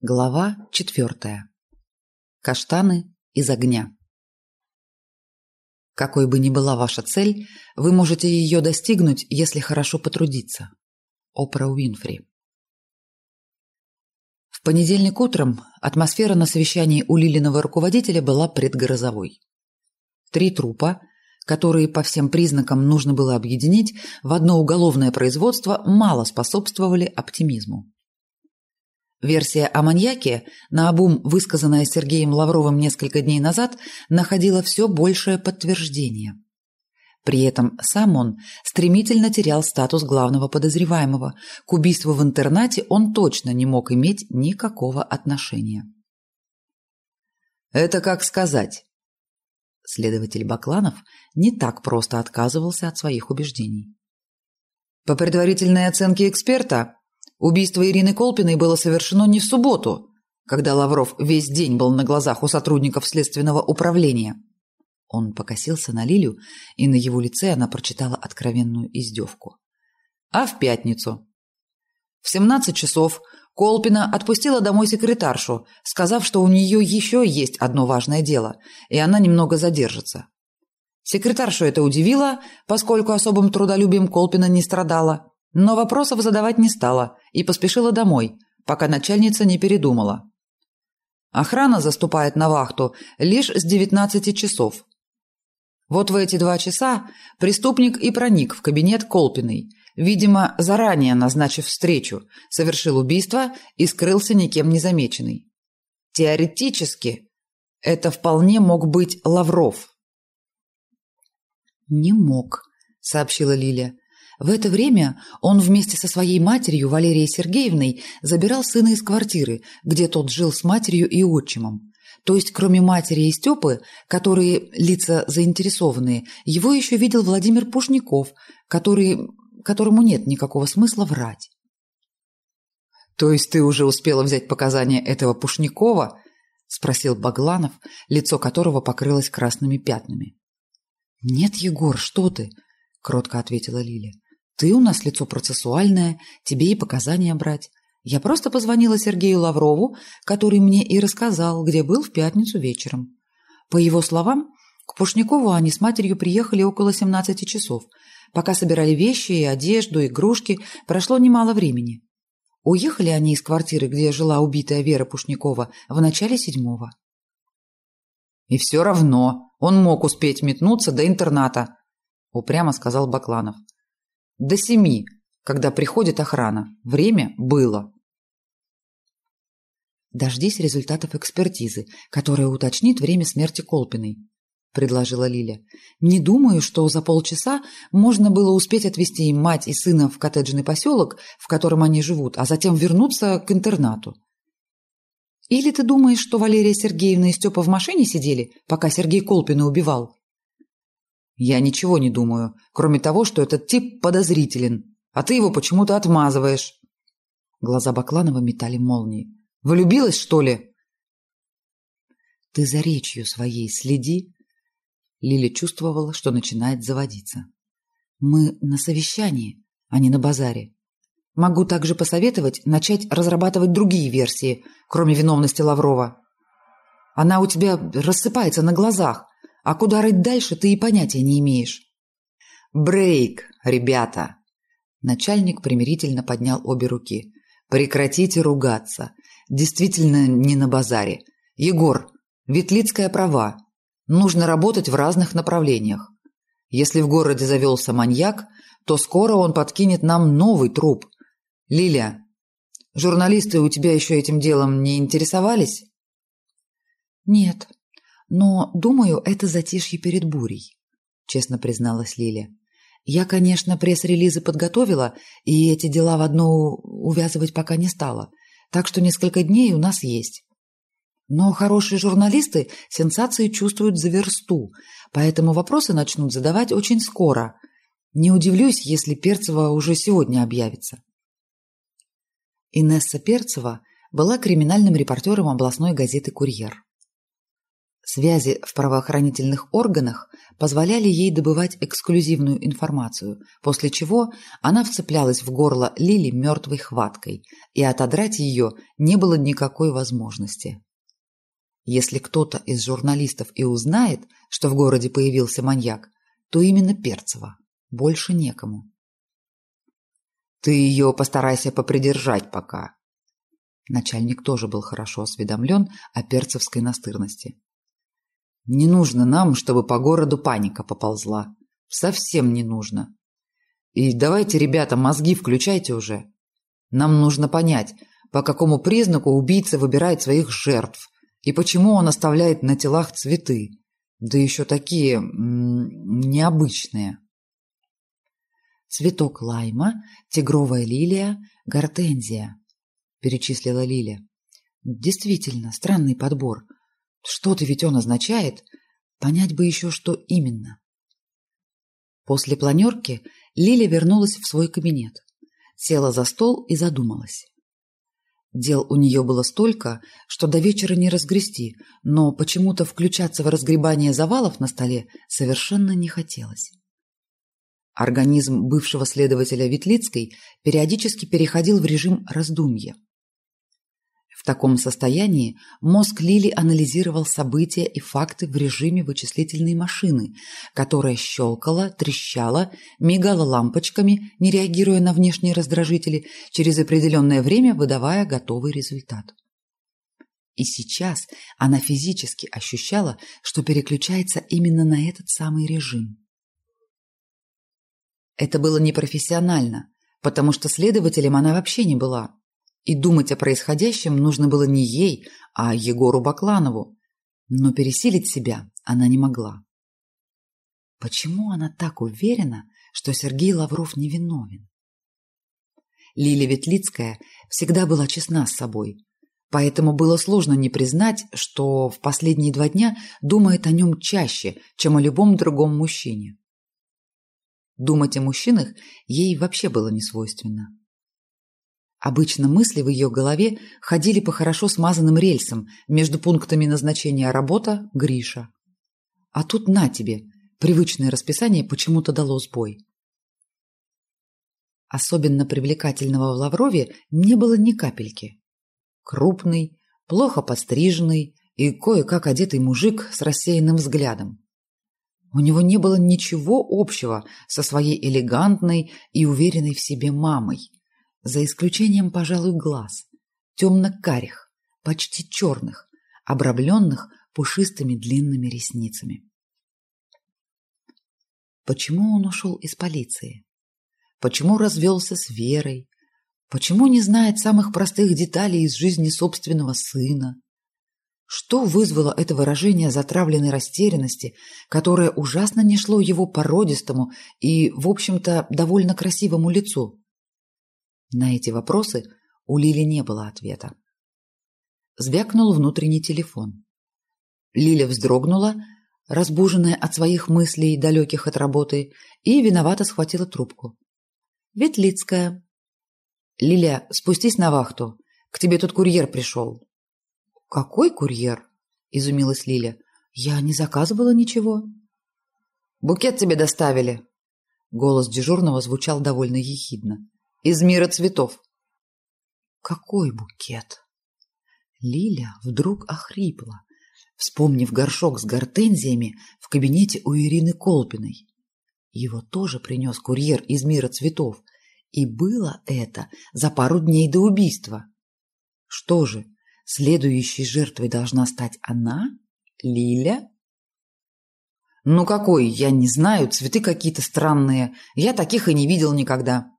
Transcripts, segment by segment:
Глава четвертая. Каштаны из огня. Какой бы ни была ваша цель, вы можете ее достигнуть, если хорошо потрудиться. Опра Уинфри. В понедельник утром атмосфера на совещании у Лилиного руководителя была предгрозовой. Три трупа, которые по всем признакам нужно было объединить в одно уголовное производство, мало способствовали оптимизму. Версия о маньяке, наобум высказанная Сергеем Лавровым несколько дней назад, находила все большее подтверждение. При этом сам он стремительно терял статус главного подозреваемого. К убийству в интернате он точно не мог иметь никакого отношения. «Это как сказать?» Следователь Бакланов не так просто отказывался от своих убеждений. По предварительной оценке эксперта, Убийство Ирины Колпиной было совершено не в субботу, когда Лавров весь день был на глазах у сотрудников следственного управления. Он покосился на Лилю, и на его лице она прочитала откровенную издевку. А в пятницу. В 17 часов Колпина отпустила домой секретаршу, сказав, что у нее еще есть одно важное дело, и она немного задержится. Секретаршу это удивило, поскольку особым трудолюбием Колпина не страдала, но вопросов задавать не стала и поспешила домой, пока начальница не передумала. Охрана заступает на вахту лишь с 19 часов. Вот в эти два часа преступник и проник в кабинет Колпиной, видимо, заранее назначив встречу, совершил убийство и скрылся никем не замеченный. Теоретически это вполне мог быть Лавров. «Не мог», — сообщила Лиля. В это время он вместе со своей матерью Валерией Сергеевной забирал сына из квартиры, где тот жил с матерью и отчимом. То есть, кроме матери и Степы, которые лица заинтересованные, его еще видел Владимир Пушников, который, которому нет никакого смысла врать. «То есть ты уже успела взять показания этого Пушникова?» – спросил Багланов, лицо которого покрылось красными пятнами. «Нет, Егор, что ты?» – кротко ответила Лиля. Ты у нас лицо процессуальное, тебе и показания брать. Я просто позвонила Сергею Лаврову, который мне и рассказал, где был в пятницу вечером. По его словам, к Пушникову они с матерью приехали около 17 часов. Пока собирали вещи и одежду, игрушки, прошло немало времени. Уехали они из квартиры, где жила убитая Вера Пушникова, в начале седьмого. «И все равно он мог успеть метнуться до интерната», — упрямо сказал Бакланов. До семи, когда приходит охрана. Время было. «Дождись результатов экспертизы, которая уточнит время смерти Колпиной», – предложила Лиля. «Не думаю, что за полчаса можно было успеть отвезти им мать и сына в коттеджный поселок, в котором они живут, а затем вернуться к интернату. Или ты думаешь, что Валерия Сергеевна и Степа в машине сидели, пока Сергей Колпина убивал?» Я ничего не думаю, кроме того, что этот тип подозрителен, а ты его почему-то отмазываешь. Глаза Бакланова метали молнии. Влюбилась, что ли? Ты за речью своей следи. Лиля чувствовала, что начинает заводиться. Мы на совещании, а не на базаре. Могу также посоветовать начать разрабатывать другие версии, кроме виновности Лаврова. Она у тебя рассыпается на глазах. А куда рыть дальше, ты и понятия не имеешь. Брейк, ребята. Начальник примирительно поднял обе руки. Прекратите ругаться. Действительно не на базаре. Егор, Ветлицкая права. Нужно работать в разных направлениях. Если в городе завелся маньяк, то скоро он подкинет нам новый труп. Лиля, журналисты у тебя еще этим делом не интересовались? Нет, но, думаю, это затишье перед бурей, честно призналась Лиля. Я, конечно, пресс-релизы подготовила, и эти дела в одно увязывать пока не стала, так что несколько дней у нас есть. Но хорошие журналисты сенсации чувствуют за версту, поэтому вопросы начнут задавать очень скоро. Не удивлюсь, если Перцева уже сегодня объявится. Инесса Перцева была криминальным репортером областной газеты «Курьер». Связи в правоохранительных органах позволяли ей добывать эксклюзивную информацию, после чего она вцеплялась в горло Лили мертвой хваткой, и отодрать ее не было никакой возможности. Если кто-то из журналистов и узнает, что в городе появился маньяк, то именно Перцева. Больше некому. «Ты ее постарайся попридержать пока». Начальник тоже был хорошо осведомлен о перцевской настырности. «Не нужно нам, чтобы по городу паника поползла. Совсем не нужно. И давайте, ребята, мозги включайте уже. Нам нужно понять, по какому признаку убийца выбирает своих жертв и почему он оставляет на телах цветы, да еще такие необычные. Цветок лайма, тигровая лилия, гортензия, перечислила Лиля. Действительно, странный подбор. Что-то ведь он означает. Понять бы еще, что именно. После планерки Лиля вернулась в свой кабинет, села за стол и задумалась. Дел у нее было столько, что до вечера не разгрести, но почему-то включаться в разгребание завалов на столе совершенно не хотелось. Организм бывшего следователя Ветлицкой периодически переходил в режим раздумья. В таком состоянии мозг Лили анализировал события и факты в режиме вычислительной машины, которая щелкала, трещала, мигала лампочками, не реагируя на внешние раздражители, через определенное время выдавая готовый результат. И сейчас она физически ощущала, что переключается именно на этот самый режим. Это было непрофессионально, потому что следователем она вообще не была. И думать о происходящем нужно было не ей, а Егору Бакланову. Но пересилить себя она не могла. Почему она так уверена, что Сергей Лавров невиновен? Лилия Ветлицкая всегда была честна с собой, поэтому было сложно не признать, что в последние два дня думает о нем чаще, чем о любом другом мужчине. Думать о мужчинах ей вообще было не свойственно. Обычно мысли в ее голове ходили по хорошо смазанным рельсам между пунктами назначения работа – Гриша. А тут на тебе, привычное расписание почему-то дало сбой. Особенно привлекательного в Лаврове не было ни капельки. Крупный, плохо подстриженный и кое-как одетый мужик с рассеянным взглядом. У него не было ничего общего со своей элегантной и уверенной в себе мамой – за исключением, пожалуй, глаз, темно-карих, почти черных, обрамленных пушистыми длинными ресницами. Почему он ушел из полиции? Почему развелся с Верой? Почему не знает самых простых деталей из жизни собственного сына? Что вызвало это выражение затравленной растерянности, которое ужасно не шло его породистому и, в общем-то, довольно красивому лицу? На эти вопросы у Лили не было ответа. Звякнул внутренний телефон. Лиля вздрогнула, разбуженная от своих мыслей, далеких от работы, и виновато схватила трубку. «Ветлицкая». «Лиля, спустись на вахту. К тебе тут курьер пришел». «Какой курьер?» – изумилась Лиля. «Я не заказывала ничего». «Букет тебе доставили». Голос дежурного звучал довольно ехидно из мира цветов. Какой букет? Лиля вдруг охрипла, вспомнив горшок с гортензиями в кабинете у Ирины Колпиной. Его тоже принес курьер из мира цветов, и было это за пару дней до убийства. Что же, следующей жертвой должна стать она, Лиля? Ну какой, я не знаю, цветы какие-то странные, я таких и не видел никогда.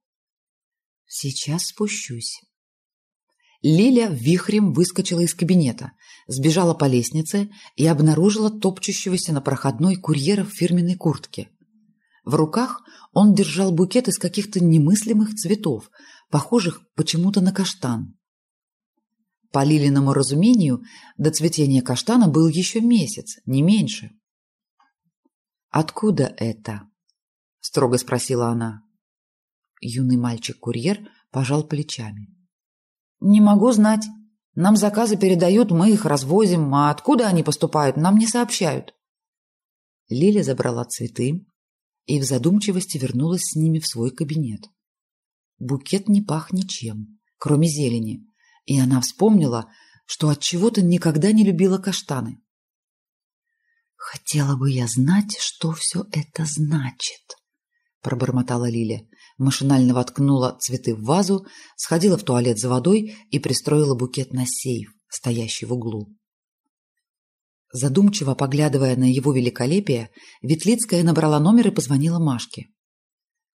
Сейчас спущусь. Лиля вихрем выскочила из кабинета, сбежала по лестнице и обнаружила топчущегося на проходной курьера в фирменной куртке. В руках он держал букет из каких-то немыслимых цветов, похожих почему-то на каштан. По Лилиному разумению, до цветения каштана был еще месяц, не меньше. «Откуда это?» – строго спросила она. Юный мальчик-курьер пожал плечами. «Не могу знать. Нам заказы передают, мы их развозим, а откуда они поступают, нам не сообщают. Лиля забрала цветы и в задумчивости вернулась с ними в свой кабинет. Букет не пах ничем, кроме зелени, и она вспомнила, что от чего-то никогда не любила каштаны. Хотела бы я знать, что все это значит, пробормотала Лиля, машинально воткнула цветы в вазу, сходила в туалет за водой и пристроила букет на сейф, стоящий в углу. Задумчиво поглядывая на его великолепие, Ветлицкая набрала номер и позвонила Машке.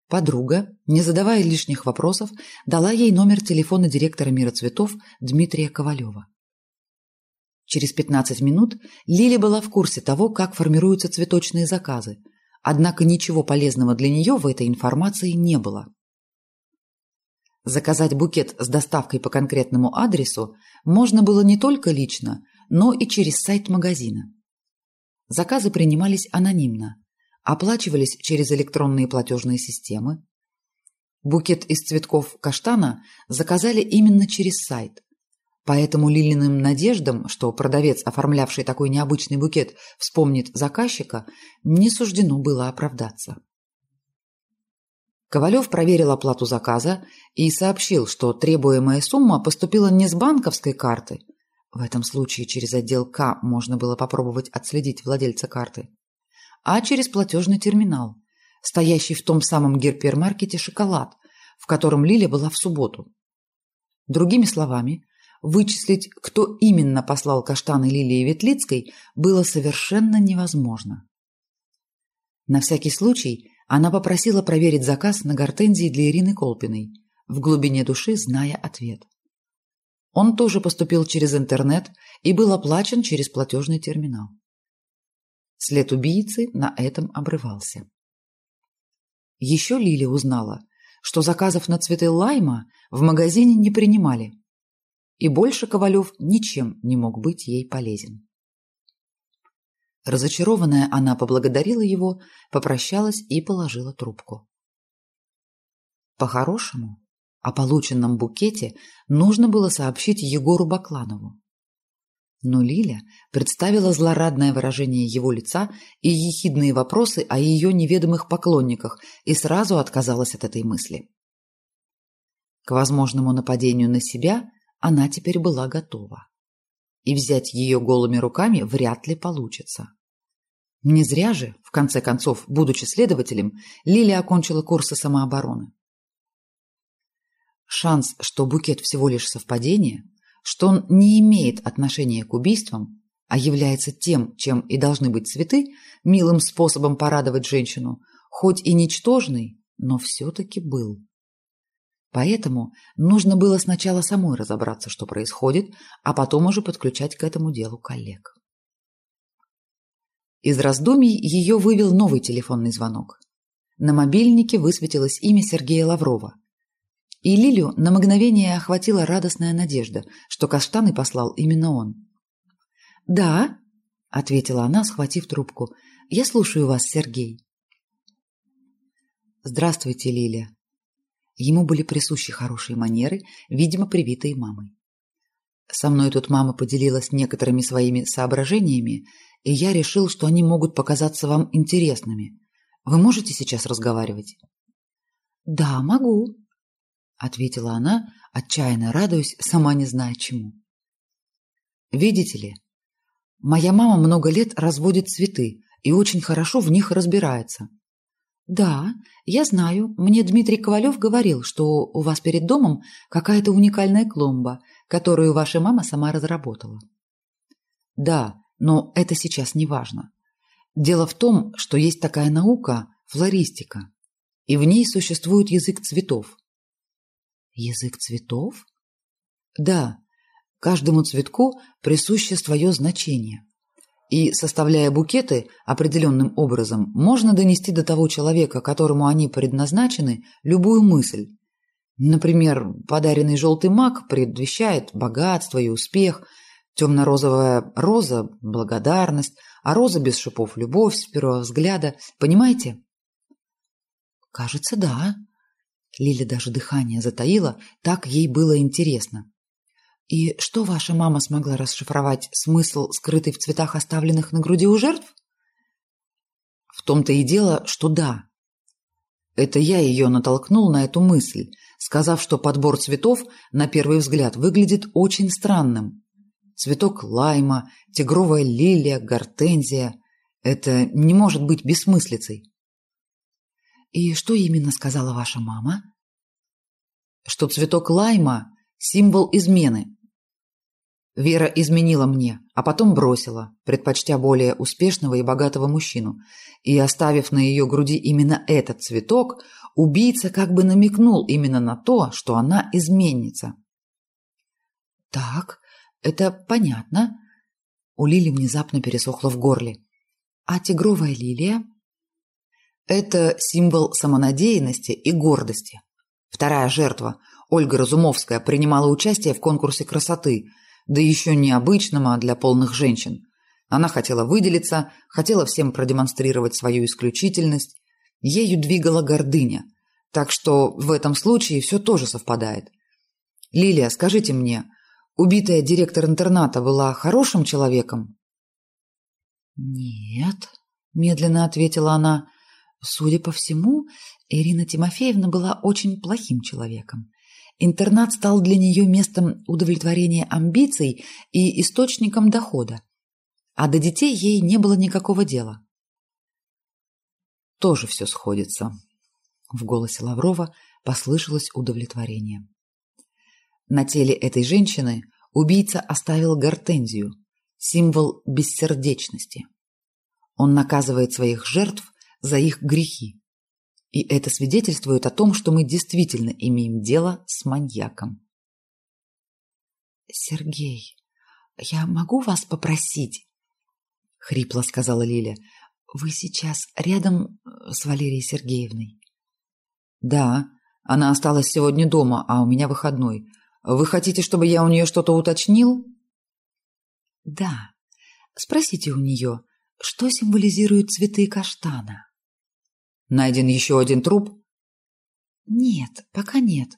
Подруга, не задавая лишних вопросов, дала ей номер телефона директора «Мира цветов» Дмитрия Ковалева. Через 15 минут Лили была в курсе того, как формируются цветочные заказы, однако ничего полезного для нее в этой информации не было. Заказать букет с доставкой по конкретному адресу можно было не только лично, но и через сайт магазина. Заказы принимались анонимно, оплачивались через электронные платежные системы. Букет из цветков каштана заказали именно через сайт, Поэтому Лилиным надеждам, что продавец, оформлявший такой необычный букет, вспомнит заказчика, не суждено было оправдаться. Ковалев проверил оплату заказа и сообщил, что требуемая сумма поступила не с банковской карты. В этом случае через отдел К можно было попробовать отследить владельца карты. А через платежный терминал, стоящий в том самом гипермаркете «Шоколад», в котором Лиля была в субботу. Другими словами, Вычислить, кто именно послал каштаны Лилии Ветлицкой, было совершенно невозможно. На всякий случай она попросила проверить заказ на гортензии для Ирины Колпиной, в глубине души зная ответ. Он тоже поступил через интернет и был оплачен через платежный терминал. След убийцы на этом обрывался. Еще Лили узнала, что заказов на цветы лайма в магазине не принимали – и больше Ковалев ничем не мог быть ей полезен. Разочарованная она поблагодарила его, попрощалась и положила трубку. По-хорошему, о полученном букете нужно было сообщить Егору Бакланову. Но Лиля представила злорадное выражение его лица и ехидные вопросы о ее неведомых поклонниках и сразу отказалась от этой мысли. К возможному нападению на себя она теперь была готова. И взять ее голыми руками вряд ли получится. Не зря же, в конце концов, будучи следователем, Лилия окончила курсы самообороны. Шанс, что букет всего лишь совпадение, что он не имеет отношения к убийствам, а является тем, чем и должны быть цветы, милым способом порадовать женщину, хоть и ничтожный, но все-таки был. Поэтому нужно было сначала самой разобраться, что происходит, а потом уже подключать к этому делу коллег. Из раздумий ее вывел новый телефонный звонок. На мобильнике высветилось имя Сергея Лаврова. И Лилю на мгновение охватила радостная надежда, что каштаны послал именно он. «Да», — ответила она, схватив трубку, — «я слушаю вас, Сергей». «Здравствуйте, Лилия», Ему были присущи хорошие манеры, видимо, привитые мамой. Со мной тут мама поделилась некоторыми своими соображениями, и я решил, что они могут показаться вам интересными. Вы можете сейчас разговаривать? Да, могу, ответила она, отчаянно радуясь, сама не зная чему. Видите ли, моя мама много лет разводит цветы и очень хорошо в них разбирается. «Да, я знаю. Мне Дмитрий Ковалев говорил, что у вас перед домом какая-то уникальная клумба, которую ваша мама сама разработала». «Да, но это сейчас не важно. Дело в том, что есть такая наука – флористика, и в ней существует язык цветов». «Язык цветов?» «Да, каждому цветку присуще свое значение». И, составляя букеты определенным образом, можно донести до того человека, которому они предназначены, любую мысль. Например, подаренный желтый мак предвещает богатство и успех, темно-розовая роза – благодарность, а роза без шипов – любовь с первого взгляда. Понимаете? Кажется, да. Лиля даже дыхание затаила, так ей было интересно. И что ваша мама смогла расшифровать смысл, скрытый в цветах, оставленных на груди у жертв? В том-то и дело, что да. Это я ее натолкнул на эту мысль, сказав, что подбор цветов, на первый взгляд, выглядит очень странным. Цветок лайма, тигровая лилия, гортензия – это не может быть бессмыслицей. И что именно сказала ваша мама? Что цветок лайма – символ измены, Вера изменила мне, а потом бросила, предпочтя более успешного и богатого мужчину. И оставив на ее груди именно этот цветок, убийца как бы намекнул именно на то, что она изменница. «Так, это понятно». У Лили внезапно пересохло в горле. «А тигровая лилия?» «Это символ самонадеянности и гордости. Вторая жертва, Ольга Разумовская, принимала участие в конкурсе красоты – да еще не обычным, а для полных женщин. Она хотела выделиться, хотела всем продемонстрировать свою исключительность. Ею двигала гордыня. Так что в этом случае все тоже совпадает. Лилия, скажите мне, убитая директор интерната была хорошим человеком? Нет, медленно ответила она. Судя по всему, Ирина Тимофеевна была очень плохим человеком. Интернат стал для нее местом удовлетворения амбиций и источником дохода. А до детей ей не было никакого дела. Тоже все сходится. В голосе Лаврова послышалось удовлетворение. На теле этой женщины убийца оставил гортензию, символ бессердечности. Он наказывает своих жертв за их грехи. И это свидетельствует о том, что мы действительно имеем дело с маньяком. «Сергей, я могу вас попросить?» — хрипло сказала Лиля. «Вы сейчас рядом э, с Валерией Сергеевной?» «Да, она осталась сегодня дома, а у меня выходной. Вы хотите, чтобы я у нее что-то уточнил?» «Да. Спросите у нее, что символизируют цветы каштана?» Найден еще один труп? Нет, пока нет.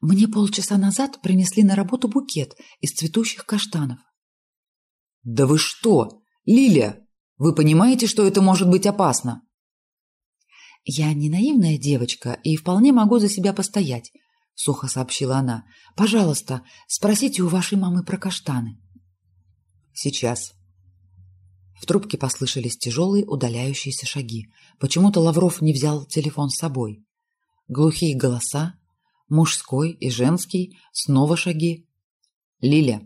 Мне полчаса назад принесли на работу букет из цветущих каштанов. Да вы что? Лилия, вы понимаете, что это может быть опасно? Я не наивная девочка и вполне могу за себя постоять, сухо сообщила она. Пожалуйста, спросите у вашей мамы про каштаны. Сейчас. В трубке послышались тяжелые удаляющиеся шаги. Почему-то Лавров не взял телефон с собой. Глухие голоса, мужской и женский, снова шаги. Лиля.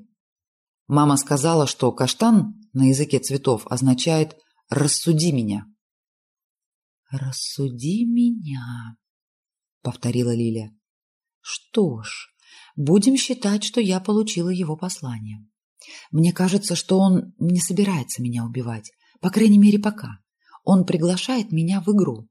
Мама сказала, что каштан на языке цветов означает «рассуди меня». «Рассуди меня», — повторила Лиля. «Что ж, будем считать, что я получила его послание». Мне кажется, что он не собирается меня убивать, по крайней мере, пока. Он приглашает меня в игру.